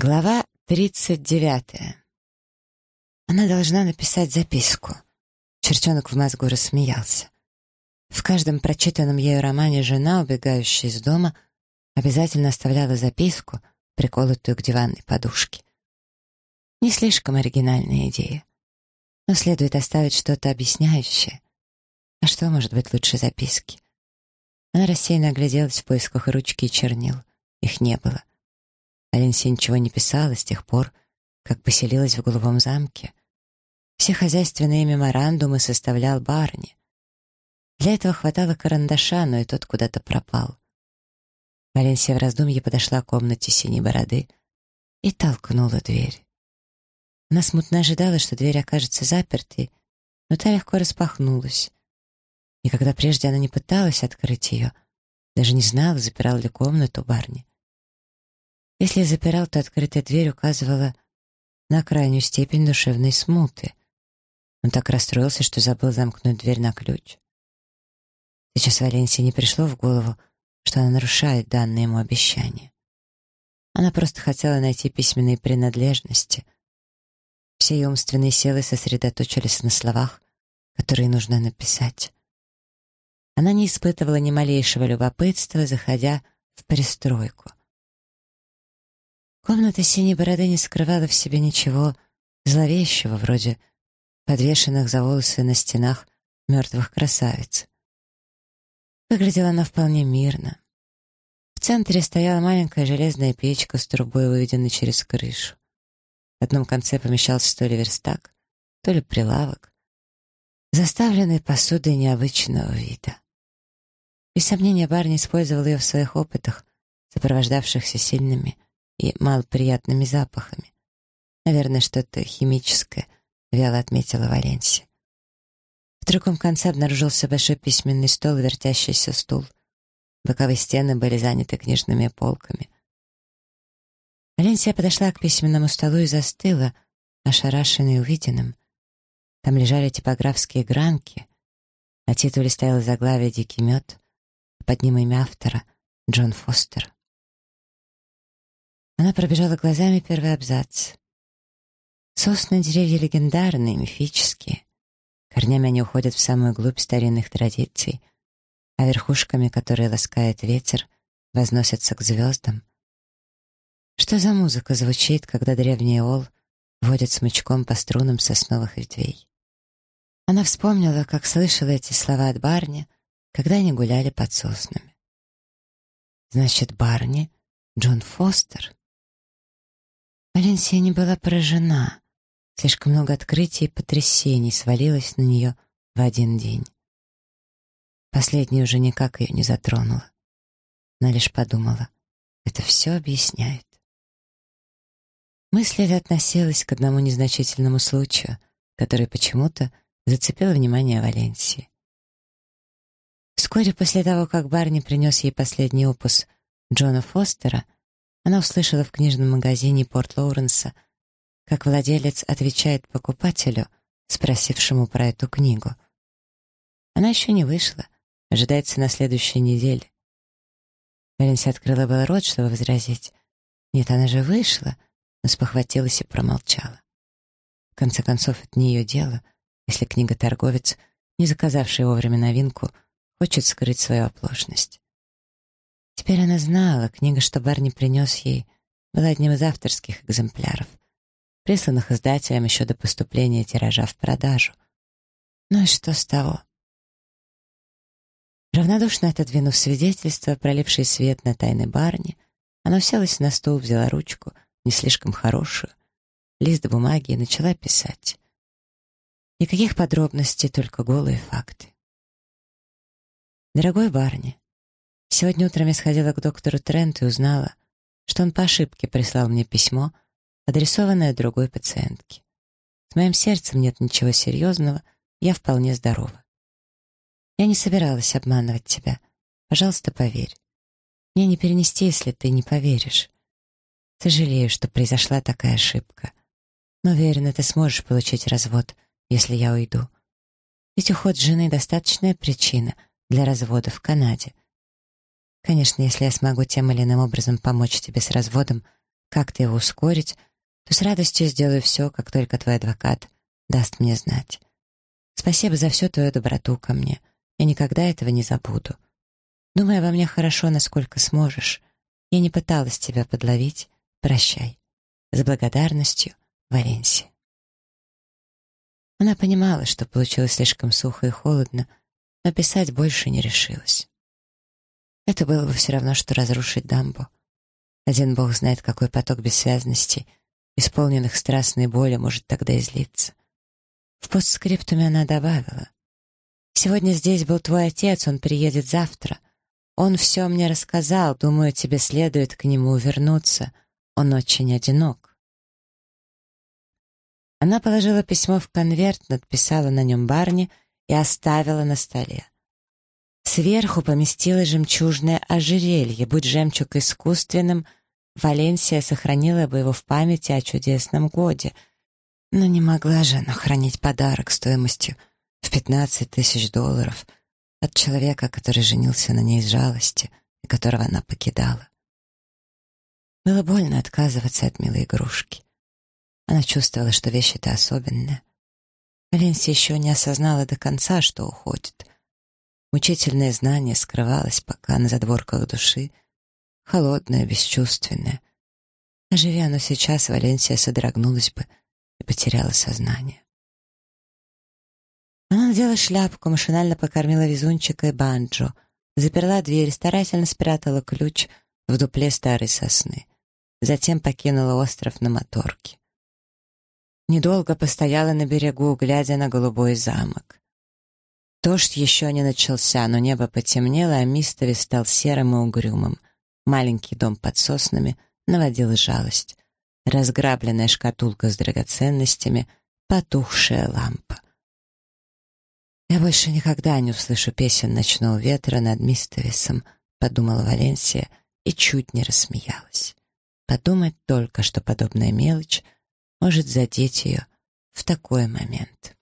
Глава 39. Она должна написать записку. Чертенок в мозгу рассмеялся. В каждом прочитанном ею романе жена, убегающая из дома, обязательно оставляла записку, приколотую к диванной подушке. Не слишком оригинальная идея. Но следует оставить что-то объясняющее. А что может быть лучше записки? Она рассеянно огляделась в поисках ручки и чернил. Их не было. Аленсия ничего не писала с тех пор, как поселилась в Голубом замке. Все хозяйственные меморандумы составлял Барни. Для этого хватало карандаша, но и тот куда-то пропал. Валенсия в раздумье подошла к комнате синей бороды и толкнула дверь. Она смутно ожидала, что дверь окажется запертой, но та легко распахнулась. Никогда прежде она не пыталась открыть ее, даже не знала, запирал ли комнату Барни. Если запирал, то открытая дверь указывала на крайнюю степень душевной смуты. Он так расстроился, что забыл замкнуть дверь на ключ. Сейчас Валенсии не пришло в голову, что она нарушает данное ему обещание. Она просто хотела найти письменные принадлежности. Все ее умственные силы сосредоточились на словах, которые нужно написать. Она не испытывала ни малейшего любопытства, заходя в пристройку. Комната синей бороды не скрывала в себе ничего зловещего, вроде подвешенных за волосы на стенах мертвых красавиц. Выглядела она вполне мирно. В центре стояла маленькая железная печка с трубой, выведенной через крышу. В одном конце помещался то ли верстак, то ли прилавок, заставленный посудой необычного вида. Без сомнения, Барни использовал ее в своих опытах, сопровождавшихся сильными и малоприятными запахами. Наверное, что-то химическое, вяло отметила Валенсия. В другом конце обнаружился большой письменный стол и вертящийся стул. Боковые стены были заняты книжными полками. Валенсия подошла к письменному столу и застыла, ошарашенной увиденным. Там лежали типографские гранки. На титуле стояло заглавие «Дикий мед», под ним имя автора — Джон Фостер. Она пробежала глазами первый абзац. Сосны деревья легендарные, мифические. Корнями они уходят в самую глубь старинных традиций, а верхушками, которые ласкает ветер, возносятся к звездам. Что за музыка звучит, когда древний ол водит смычком по струнам сосновых ветвей? Она вспомнила, как слышала эти слова от Барни, когда они гуляли под соснами. Значит, Барни — Джон Фостер — Валенсия не была поражена. Слишком много открытий и потрясений свалилось на нее в один день. Последнее уже никак ее не затронуло. Она лишь подумала, это все объясняет. Мысль эта относилась к одному незначительному случаю, который почему-то зацепил внимание Валенсии. Вскоре после того, как Барни принес ей последний опус Джона Фостера, она услышала в книжном магазине Порт-Лоуренса, как владелец отвечает покупателю, спросившему про эту книгу. Она еще не вышла, ожидается на следующей неделе. Валенсия открыла был рот, чтобы возразить. Нет, она же вышла, но спохватилась и промолчала. В конце концов, это не ее дело, если книга-торговец, не заказавший вовремя новинку, хочет скрыть свою оплошность. Теперь она знала, книга, что Барни принес ей, была одним из авторских экземпляров, присланных издателем еще до поступления тиража в продажу. Ну и что с того? Равнодушно отодвинув свидетельство, проливший свет на тайны Барни, она уселась на стул, взяла ручку, не слишком хорошую, лист бумаги и начала писать. Никаких подробностей, только голые факты. Дорогой Барни, Сегодня утром я сходила к доктору Тренту и узнала, что он по ошибке прислал мне письмо, адресованное другой пациентке. С моим сердцем нет ничего серьезного, я вполне здорова. Я не собиралась обманывать тебя. Пожалуйста, поверь. Мне не перенести, если ты не поверишь. Сожалею, что произошла такая ошибка. Но уверена, ты сможешь получить развод, если я уйду. Ведь уход жены — достаточная причина для развода в Канаде — Конечно, если я смогу тем или иным образом помочь тебе с разводом, как-то его ускорить, то с радостью сделаю все, как только твой адвокат даст мне знать. Спасибо за всю твою доброту ко мне. Я никогда этого не забуду. Думай обо мне хорошо, насколько сможешь. Я не пыталась тебя подловить. Прощай. С благодарностью, Валенсия. Она понимала, что получилось слишком сухо и холодно, но писать больше не решилась. Это было бы все равно, что разрушить дамбу. Один бог знает, какой поток бессвязностей, исполненных страстной боли, может тогда излиться. В постскриптуме она добавила. «Сегодня здесь был твой отец, он приедет завтра. Он все мне рассказал, думаю, тебе следует к нему вернуться. Он очень одинок». Она положила письмо в конверт, надписала на нем Барни и оставила на столе. Сверху поместила жемчужное ожерелье. Будь жемчуг искусственным, Валенсия сохранила бы его в памяти о чудесном годе. Но не могла же она хранить подарок стоимостью в 15 тысяч долларов от человека, который женился на ней из жалости и которого она покидала. Было больно отказываться от милой игрушки. Она чувствовала, что вещь эта особенная. Валенсия еще не осознала до конца, что уходит. Мучительное знание скрывалось пока на задворках души, холодное, бесчувственное. А живя оно сейчас, Валенсия содрогнулась бы и потеряла сознание. Она надела шляпку, машинально покормила везунчика и банджо, заперла дверь, старательно спрятала ключ в дупле старой сосны. Затем покинула остров на моторке. Недолго постояла на берегу, глядя на голубой замок. Дождь еще не начался, но небо потемнело, а Мистове стал серым и угрюмым. Маленький дом под соснами наводил жалость. Разграбленная шкатулка с драгоценностями, потухшая лампа. «Я больше никогда не услышу песен ночного ветра над Мистовисом», — подумала Валенсия и чуть не рассмеялась. Подумать только, что подобная мелочь — может задеть ее в такой момент.